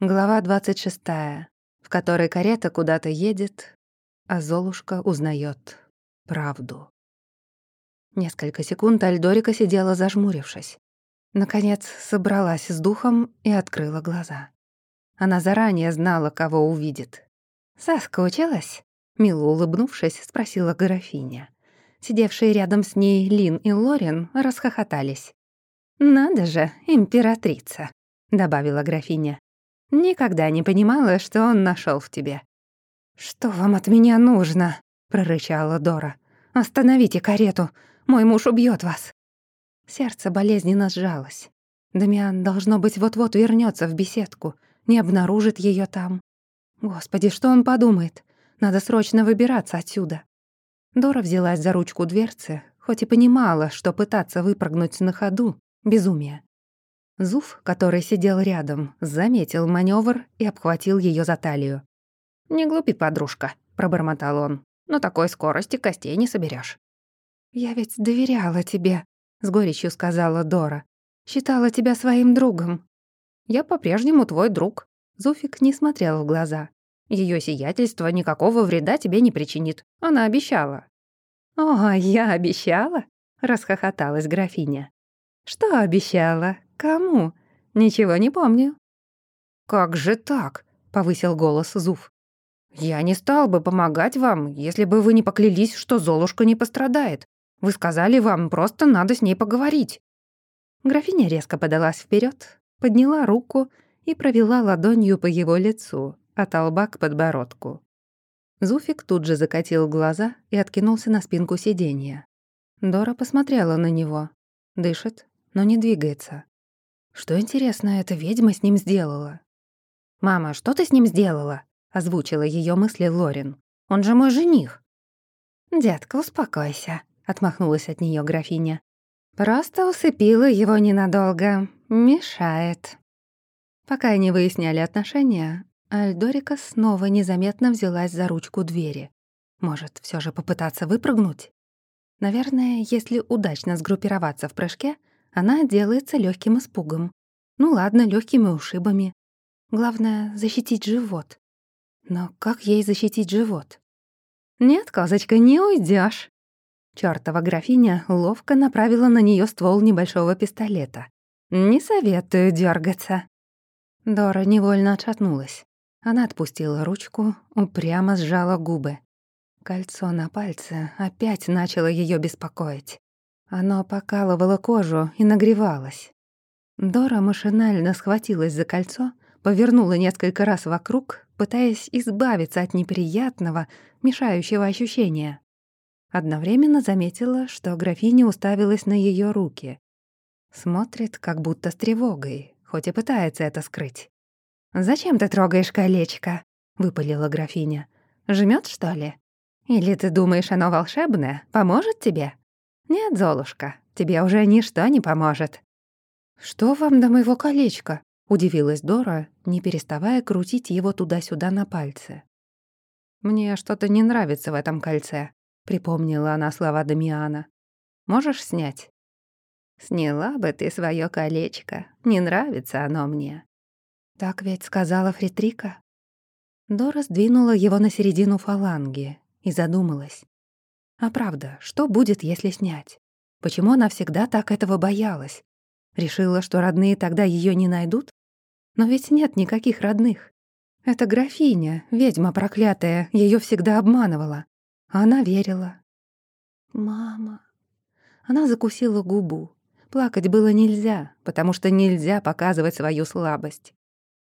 Глава 26, в которой карета куда-то едет, а Золушка узнает правду. Несколько секунд Альдорика сидела зажмурившись. Наконец собралась с духом и открыла глаза. Она заранее знала, кого увидит. «Соскучилась?» — мило улыбнувшись, спросила графиня. Сидевшие рядом с ней Лин и Лорин расхохотались. «Надо же, императрица», — добавила графиня. Никогда не понимала, что он нашел в тебе». «Что вам от меня нужно?» — прорычала Дора. «Остановите карету, мой муж убьет вас». Сердце болезненно сжалось. Дамиан, должно быть, вот-вот вернется в беседку, не обнаружит ее там. Господи, что он подумает? Надо срочно выбираться отсюда. Дора взялась за ручку дверцы, хоть и понимала, что пытаться выпрыгнуть на ходу — безумие. Зуф, который сидел рядом, заметил маневр и обхватил ее за талию. «Не глупи, подружка», — пробормотал он. «На такой скорости костей не соберешь. «Я ведь доверяла тебе», — с горечью сказала Дора. «Считала тебя своим другом». «Я по-прежнему твой друг». Зуфик не смотрел в глаза. Ее сиятельство никакого вреда тебе не причинит. Она обещала». «О, я обещала?» — расхохоталась графиня. «Что обещала? Кому? Ничего не помню». «Как же так?» — повысил голос Зуф. «Я не стал бы помогать вам, если бы вы не поклялись, что Золушка не пострадает. Вы сказали, вам просто надо с ней поговорить». Графиня резко подалась вперед, подняла руку и провела ладонью по его лицу, от лба к подбородку. Зуфик тут же закатил глаза и откинулся на спинку сиденья. Дора посмотрела на него. Дышит, но не двигается. Что интересно, эта ведьма с ним сделала? «Мама, что ты с ним сделала?» — озвучила ее мысли Лорин. «Он же мой жених». «Детка, успокойся», — отмахнулась от нее графиня. «Просто усыпила его ненадолго. Мешает». Пока они выясняли отношения, Альдорика снова незаметно взялась за ручку двери. Может, все же попытаться выпрыгнуть? Наверное, если удачно сгруппироваться в прыжке, она делается легким испугом. Ну ладно, легкими ушибами. Главное — защитить живот. Но как ей защитить живот? «Нет, козочка, не уйдешь. Чёртова графиня ловко направила на нее ствол небольшого пистолета. «Не советую дергаться. Дора невольно отшатнулась. Она отпустила ручку, упрямо сжала губы. Кольцо на пальце опять начало ее беспокоить. Оно покалывало кожу и нагревалось. Дора машинально схватилась за кольцо, повернула несколько раз вокруг, пытаясь избавиться от неприятного, мешающего ощущения. Одновременно заметила, что графиня уставилась на ее руки. Смотрит, как будто с тревогой, хоть и пытается это скрыть. «Зачем ты трогаешь колечко?» — выпалила графиня. Жмет что ли? Или ты думаешь, оно волшебное, поможет тебе?» «Нет, Золушка, тебе уже ничто не поможет». «Что вам до моего колечка?» — удивилась Дора, не переставая крутить его туда-сюда на пальце. «Мне что-то не нравится в этом кольце», — припомнила она слова Дамиана. «Можешь снять?» «Сняла бы ты свое колечко, не нравится оно мне». «Так ведь сказала Фритрика?» Дора сдвинула его на середину фаланги и задумалась. А правда, что будет, если снять? Почему она всегда так этого боялась? Решила, что родные тогда ее не найдут? Но ведь нет никаких родных. Эта графиня, ведьма проклятая, ее всегда обманывала. А она верила. «Мама...» Она закусила губу. Плакать было нельзя, потому что нельзя показывать свою слабость.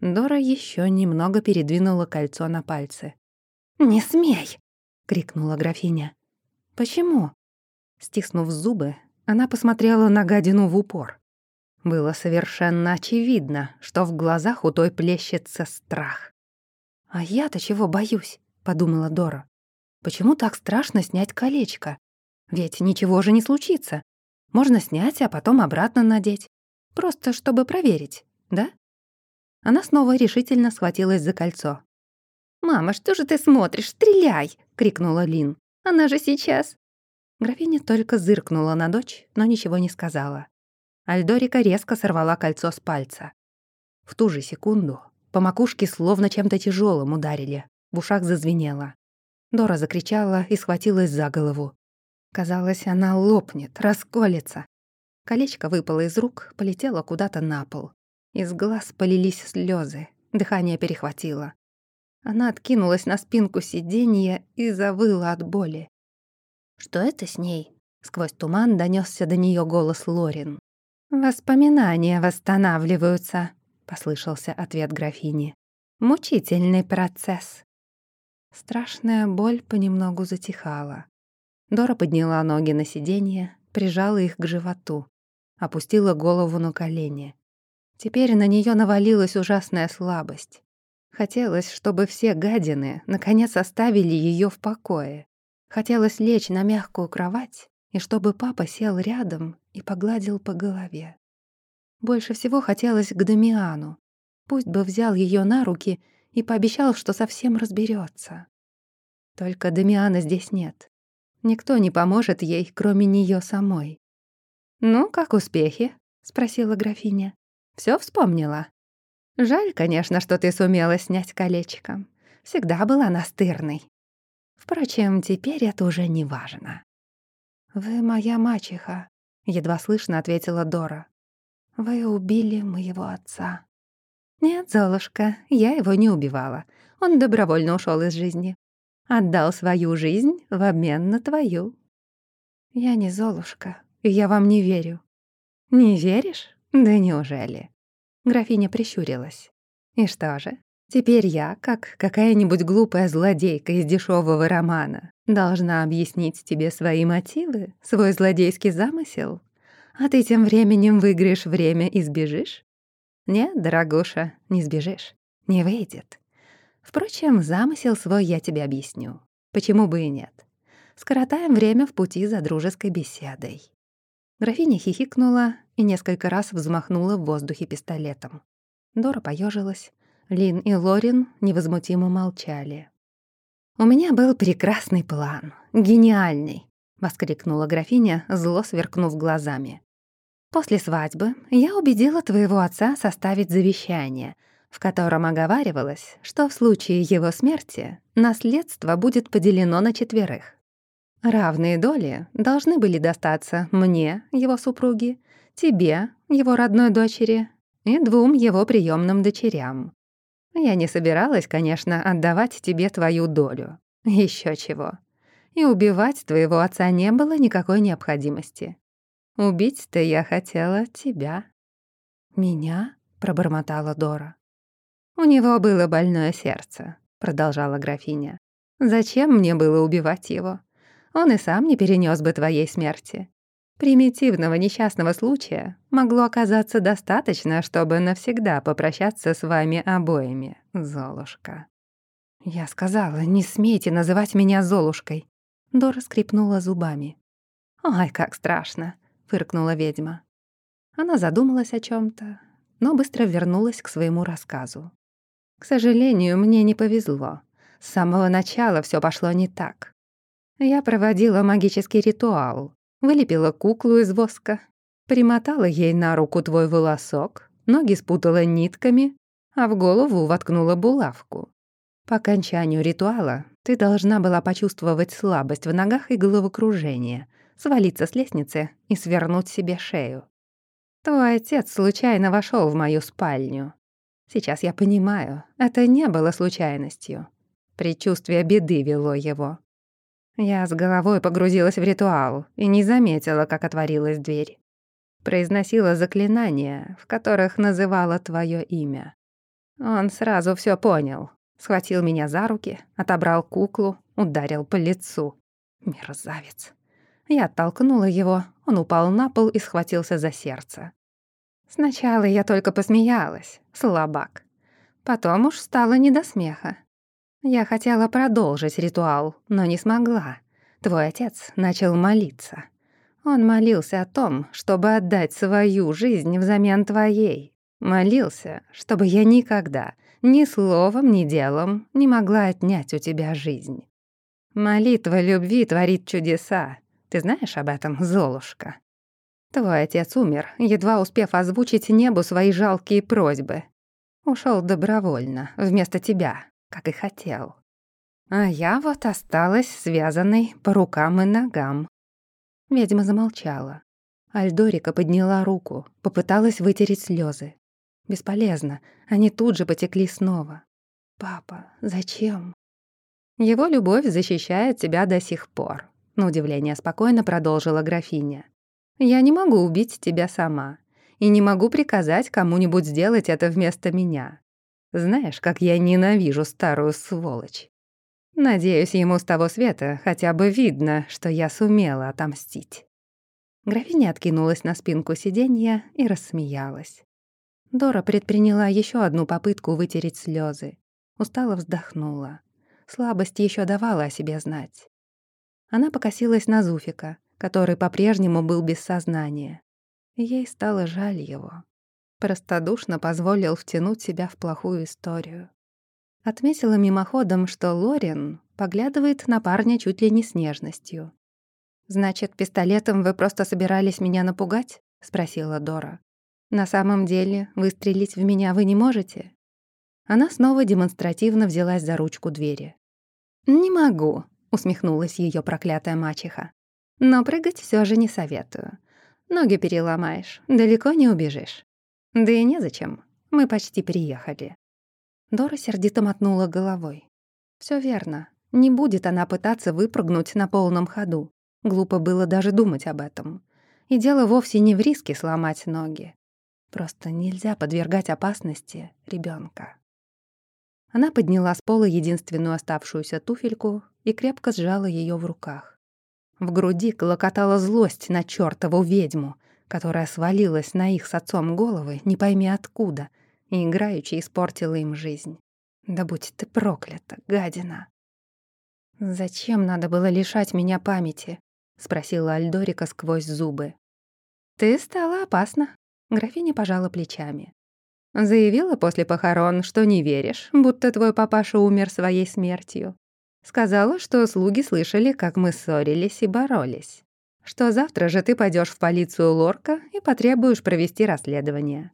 Дора еще немного передвинула кольцо на пальцы. «Не смей!» — крикнула графиня. «Почему?» Стиснув зубы, она посмотрела на гадину в упор. Было совершенно очевидно, что в глазах у той плещется страх. «А я-то чего боюсь?» — подумала Дора. «Почему так страшно снять колечко? Ведь ничего же не случится. Можно снять, а потом обратно надеть. Просто чтобы проверить, да?» Она снова решительно схватилась за кольцо. «Мама, что же ты смотришь? Стреляй!» — крикнула Лин. Она же сейчас...» Графиня только зыркнула на дочь, но ничего не сказала. Альдорика резко сорвала кольцо с пальца. В ту же секунду По макушке словно чем-то тяжелым ударили. В ушах зазвенело. Дора закричала и схватилась за голову. Казалось, она лопнет, расколется. Колечко выпало из рук, полетело куда-то на пол. Из глаз полились слезы, дыхание перехватило. Она откинулась на спинку сиденья и завыла от боли. «Что это с ней?» Сквозь туман донесся до нее голос Лорин. «Воспоминания восстанавливаются», — послышался ответ графини. «Мучительный процесс». Страшная боль понемногу затихала. Дора подняла ноги на сиденье, прижала их к животу, опустила голову на колени. Теперь на нее навалилась ужасная слабость. Хотелось, чтобы все гадины наконец оставили ее в покое. Хотелось лечь на мягкую кровать и чтобы папа сел рядом и погладил по голове. Больше всего хотелось к Дамиану. Пусть бы взял ее на руки и пообещал, что совсем разберется. Только Дамиана здесь нет. Никто не поможет ей, кроме нее самой. «Ну, как успехи?» — спросила графиня. Все вспомнила?» «Жаль, конечно, что ты сумела снять колечко. Всегда была настырной. Впрочем, теперь это уже не важно». «Вы моя мачеха», — едва слышно ответила Дора. «Вы убили моего отца». «Нет, Золушка, я его не убивала. Он добровольно ушел из жизни. Отдал свою жизнь в обмен на твою». «Я не Золушка, и я вам не верю». «Не веришь? Да неужели?» Графиня прищурилась. «И что же, Теперь я, как какая-нибудь глупая злодейка из дешевого романа, должна объяснить тебе свои мотивы, свой злодейский замысел, а ты тем временем выиграешь время и сбежишь? Нет, дорогуша, не сбежишь, не выйдет. Впрочем, замысел свой я тебе объясню. Почему бы и нет? Скоротаем время в пути за дружеской беседой. Графиня хихикнула и несколько раз взмахнула в воздухе пистолетом. Дора поежилась, Лин и Лорин невозмутимо молчали. «У меня был прекрасный план, гениальный», — воскликнула графиня, зло сверкнув глазами. «После свадьбы я убедила твоего отца составить завещание, в котором оговаривалось, что в случае его смерти наследство будет поделено на четверых. Равные доли должны были достаться мне, его супруге, тебе, его родной дочери, и двум его приемным дочерям. Я не собиралась, конечно, отдавать тебе твою долю. Еще чего. И убивать твоего отца не было никакой необходимости. Убить-то я хотела тебя». «Меня?» — пробормотала Дора. «У него было больное сердце», — продолжала графиня. «Зачем мне было убивать его? Он и сам не перенес бы твоей смерти. Примитивного несчастного случая могло оказаться достаточно, чтобы навсегда попрощаться с вами обоими, Золушка. Я сказала, не смейте называть меня Золушкой. Дора скрипнула зубами. «Ой, как страшно!» — фыркнула ведьма. Она задумалась о чем то но быстро вернулась к своему рассказу. «К сожалению, мне не повезло. С самого начала все пошло не так. Я проводила магический ритуал, Вылепила куклу из воска, примотала ей на руку твой волосок, ноги спутала нитками, а в голову воткнула булавку. По окончанию ритуала ты должна была почувствовать слабость в ногах и головокружение, свалиться с лестницы и свернуть себе шею. Твой отец случайно вошел в мою спальню. Сейчас я понимаю, это не было случайностью. Предчувствие беды вело его. Я с головой погрузилась в ритуал и не заметила, как отворилась дверь. Произносила заклинания, в которых называла твое имя. Он сразу все понял. Схватил меня за руки, отобрал куклу, ударил по лицу. Мерзавец. Я оттолкнула его, он упал на пол и схватился за сердце. Сначала я только посмеялась, слабак. Потом уж стало не до смеха. Я хотела продолжить ритуал, но не смогла. Твой отец начал молиться. Он молился о том, чтобы отдать свою жизнь взамен твоей. Молился, чтобы я никогда, ни словом, ни делом не могла отнять у тебя жизнь. Молитва любви творит чудеса. Ты знаешь об этом, Золушка? Твой отец умер, едва успев озвучить небу свои жалкие просьбы. Ушел добровольно, вместо тебя, как и хотел. А я вот осталась связанной по рукам и ногам. Ведьма замолчала. Альдорика подняла руку, попыталась вытереть слезы. Бесполезно, они тут же потекли снова. «Папа, зачем?» «Его любовь защищает тебя до сих пор», — на удивление спокойно продолжила графиня. «Я не могу убить тебя сама и не могу приказать кому-нибудь сделать это вместо меня. Знаешь, как я ненавижу старую сволочь. Надеюсь, ему с того света хотя бы видно, что я сумела отомстить». Графиня откинулась на спинку сиденья и рассмеялась. Дора предприняла еще одну попытку вытереть слезы. Устало вздохнула. Слабость еще давала о себе знать. Она покосилась на Зуфика, который по-прежнему был без сознания. Ей стало жаль его. Простодушно позволил втянуть себя в плохую историю. Отметила мимоходом, что Лорин поглядывает на парня чуть ли не с нежностью. «Значит, пистолетом вы просто собирались меня напугать?» — спросила Дора. «На самом деле, выстрелить в меня вы не можете?» Она снова демонстративно взялась за ручку двери. «Не могу», — усмехнулась ее проклятая мачеха. «Но прыгать все же не советую. Ноги переломаешь, далеко не убежишь. Да и незачем, мы почти приехали». Дора сердито мотнула головой. Все верно, не будет она пытаться выпрыгнуть на полном ходу. Глупо было даже думать об этом. И дело вовсе не в риске сломать ноги. Просто нельзя подвергать опасности ребенка. Она подняла с пола единственную оставшуюся туфельку и крепко сжала ее в руках. В груди клокотала злость на чёртову ведьму, которая свалилась на их с отцом головы, не пойми откуда, и играючи испортила им жизнь. Да будь ты проклята, гадина. Зачем надо было лишать меня памяти? — спросила Альдорика сквозь зубы. «Ты стала опасна», — графиня пожала плечами. Заявила после похорон, что не веришь, будто твой папаша умер своей смертью. Сказала, что слуги слышали, как мы ссорились и боролись. Что завтра же ты пойдешь в полицию Лорка и потребуешь провести расследование.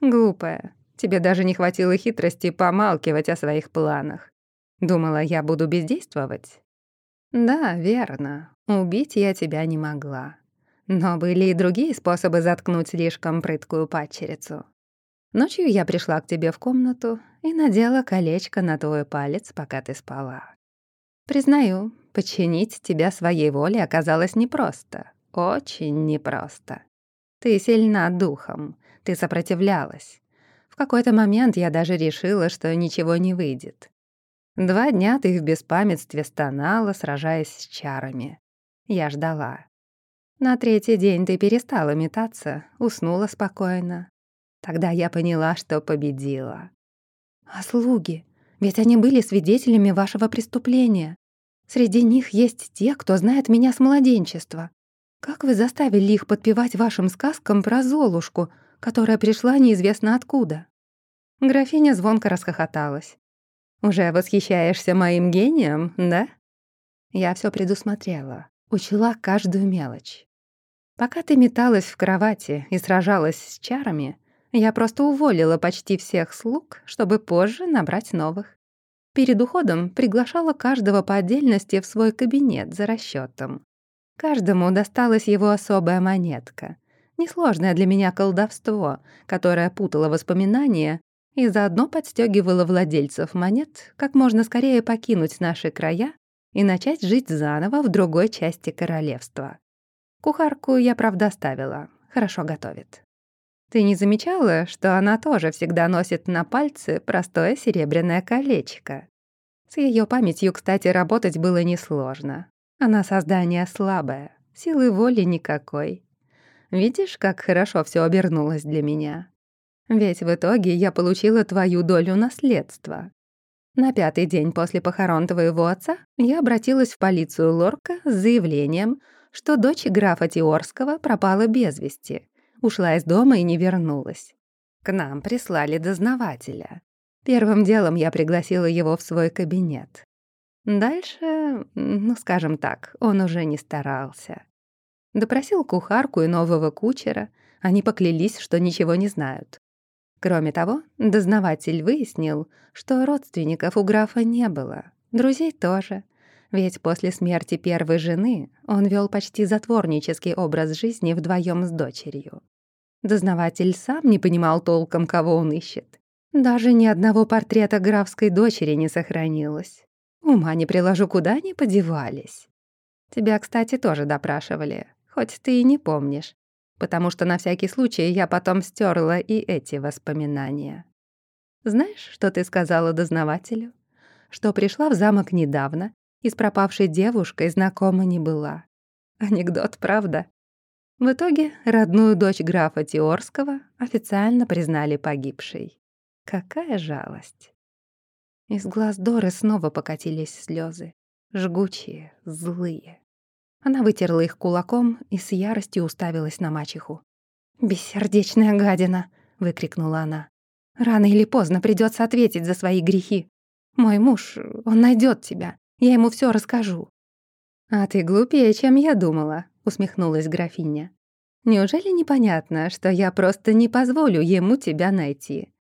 Глупая, тебе даже не хватило хитрости помалкивать о своих планах. Думала, я буду бездействовать? Да, верно. Убить я тебя не могла. Но были и другие способы заткнуть слишком прыткую падчерицу. Ночью я пришла к тебе в комнату и надела колечко на твой палец, пока ты спала. Признаю, подчинить тебя своей воле оказалось непросто. Очень непросто. Ты сильна духом, ты сопротивлялась. В какой-то момент я даже решила, что ничего не выйдет. Два дня ты в беспамятстве стонала, сражаясь с чарами. Я ждала. На третий день ты перестала метаться, уснула спокойно. Тогда я поняла, что победила. А слуги? Ведь они были свидетелями вашего преступления. Среди них есть те, кто знает меня с младенчества. Как вы заставили их подпевать вашим сказкам про Золушку, которая пришла неизвестно откуда?» Графиня звонко расхохоталась. «Уже восхищаешься моим гением, да?» Я все предусмотрела. Учила каждую мелочь. Пока ты металась в кровати и сражалась с чарами, я просто уволила почти всех слуг, чтобы позже набрать новых. Перед уходом приглашала каждого по отдельности в свой кабинет за расчетом. Каждому досталась его особая монетка. Несложное для меня колдовство, которое путало воспоминания и заодно подстегивало владельцев монет как можно скорее покинуть наши края и начать жить заново в другой части королевства. Кухарку я, правда, оставила. Хорошо готовит. Ты не замечала, что она тоже всегда носит на пальце простое серебряное колечко? С ее памятью, кстати, работать было несложно. Она создание слабое, силы воли никакой. Видишь, как хорошо все обернулось для меня? Ведь в итоге я получила твою долю наследства. На пятый день после похорон твоего отца я обратилась в полицию Лорка с заявлением, что дочь графа Теорского пропала без вести, ушла из дома и не вернулась. К нам прислали дознавателя. Первым делом я пригласила его в свой кабинет. Дальше, ну, скажем так, он уже не старался. Допросил кухарку и нового кучера, они поклялись, что ничего не знают. Кроме того, дознаватель выяснил, что родственников у графа не было, друзей тоже. Ведь после смерти первой жены он вел почти затворнический образ жизни вдвоем с дочерью. Дознаватель сам не понимал толком, кого он ищет. Даже ни одного портрета графской дочери не сохранилось. Ума не приложу, куда они подевались. Тебя, кстати, тоже допрашивали, хоть ты и не помнишь, потому что на всякий случай я потом стерла и эти воспоминания. Знаешь, что ты сказала дознавателю? Что пришла в замок недавно и с пропавшей девушкой знакома не была. Анекдот, правда? В итоге родную дочь графа Теорского официально признали погибшей. Какая жалость. Из глаз Доры снова покатились слезы, жгучие, злые. Она вытерла их кулаком и с яростью уставилась на мачеху. «Бессердечная гадина!» — выкрикнула она. «Рано или поздно придется ответить за свои грехи. Мой муж, он найдет тебя. Я ему все расскажу». «А ты глупее, чем я думала», — усмехнулась графиня. «Неужели непонятно, что я просто не позволю ему тебя найти?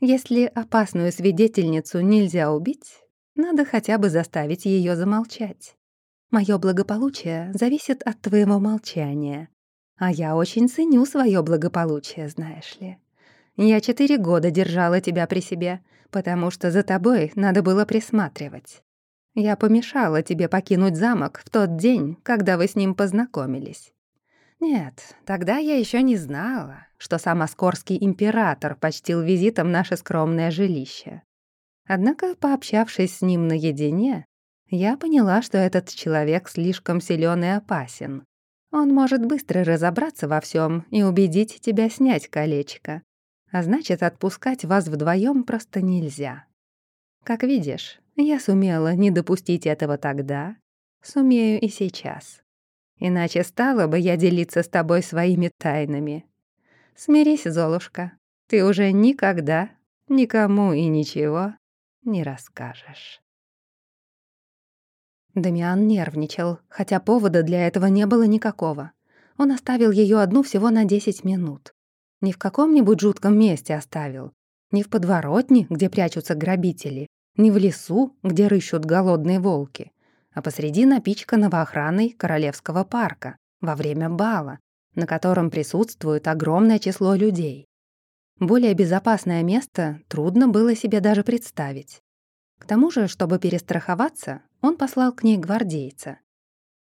Если опасную свидетельницу нельзя убить, надо хотя бы заставить ее замолчать. Мое благополучие зависит от твоего молчания. А я очень ценю свое благополучие, знаешь ли. Я четыре года держала тебя при себе, потому что за тобой надо было присматривать. Я помешала тебе покинуть замок в тот день, когда вы с ним познакомились. Нет, тогда я еще не знала, что сам Оскорский император почтил визитом наше скромное жилище. Однако, пообщавшись с ним наедине, я поняла, что этот человек слишком силен и опасен. Он может быстро разобраться во всем и убедить тебя снять колечко. А значит, отпускать вас вдвоем просто нельзя. Как видишь, я сумела не допустить этого тогда, сумею и сейчас. Иначе стала бы я делиться с тобой своими тайнами. Смирись, Золушка, ты уже никогда никому и ничего не расскажешь. Дамиан нервничал, хотя повода для этого не было никакого. Он оставил ее одну всего на 10 минут. Не в каком-нибудь жутком месте оставил, не в подворотне, где прячутся грабители, не в лесу, где рыщут голодные волки, а посреди напичканного охраной Королевского парка во время бала, на котором присутствует огромное число людей. Более безопасное место трудно было себе даже представить. К тому же, чтобы перестраховаться, он послал к ней гвардейца.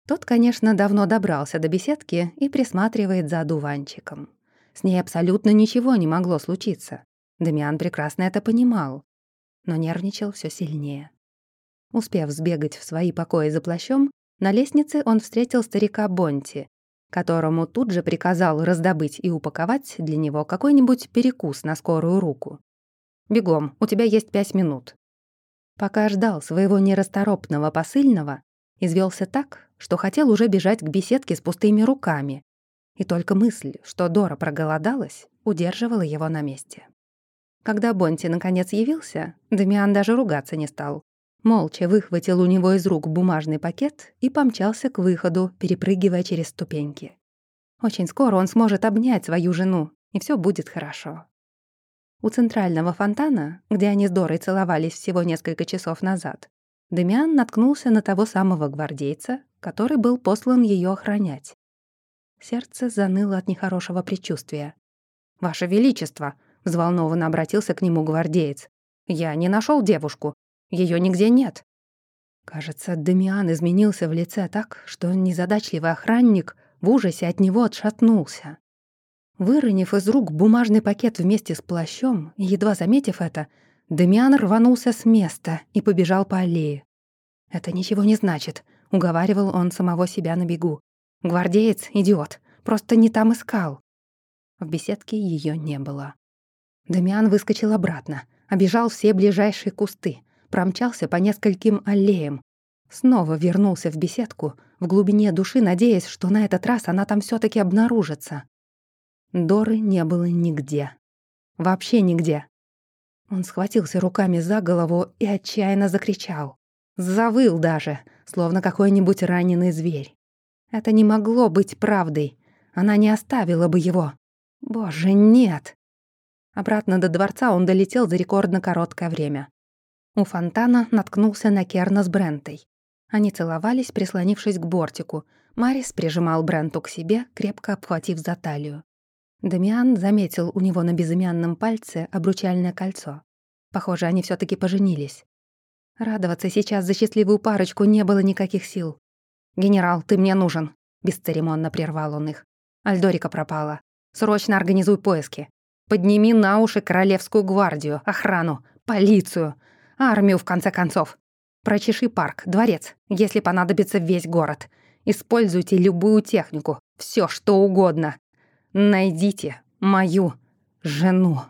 Тот, конечно, давно добрался до беседки и присматривает за одуванчиком. С ней абсолютно ничего не могло случиться. Дамиан прекрасно это понимал но нервничал все сильнее. Успев сбегать в свои покои за плащом, на лестнице он встретил старика Бонти, которому тут же приказал раздобыть и упаковать для него какой-нибудь перекус на скорую руку. «Бегом, у тебя есть пять минут». Пока ждал своего нерасторопного посыльного, извелся так, что хотел уже бежать к беседке с пустыми руками. И только мысль, что Дора проголодалась, удерживала его на месте. Когда Бонти наконец явился, Дамиан даже ругаться не стал. Молча выхватил у него из рук бумажный пакет и помчался к выходу, перепрыгивая через ступеньки. Очень скоро он сможет обнять свою жену, и все будет хорошо. У центрального фонтана, где они с Дорой целовались всего несколько часов назад, Дамиан наткнулся на того самого гвардейца, который был послан ее охранять. Сердце заныло от нехорошего предчувствия. «Ваше Величество!» — взволнованно обратился к нему гвардеец. «Я не нашел девушку. Ее нигде нет». Кажется, Дамиан изменился в лице так, что незадачливый охранник в ужасе от него отшатнулся. Выронив из рук бумажный пакет вместе с плащом, едва заметив это, Дамиан рванулся с места и побежал по аллее. «Это ничего не значит», — уговаривал он самого себя на бегу. «Гвардеец — идиот, просто не там искал». В беседке ее не было. Дамиан выскочил обратно, обежал все ближайшие кусты, промчался по нескольким аллеям, снова вернулся в беседку, в глубине души надеясь, что на этот раз она там все таки обнаружится. Доры не было нигде. Вообще нигде. Он схватился руками за голову и отчаянно закричал. Завыл даже, словно какой-нибудь раненый зверь. Это не могло быть правдой. Она не оставила бы его. Боже, нет. Обратно до дворца он долетел за рекордно короткое время. У фонтана наткнулся на Керна с Брентой. Они целовались, прислонившись к бортику. Марис прижимал Бренту к себе, крепко обхватив за талию. Дамиан заметил у него на безымянном пальце обручальное кольцо. Похоже, они все таки поженились. Радоваться сейчас за счастливую парочку не было никаких сил. «Генерал, ты мне нужен», — бесцеремонно прервал он их. «Альдорика пропала. Срочно организуй поиски. Подними на уши Королевскую гвардию, охрану, полицию, армию, в конце концов. Прочеши парк, дворец, если понадобится весь город. Используйте любую технику, все что угодно. Найдите мою жену.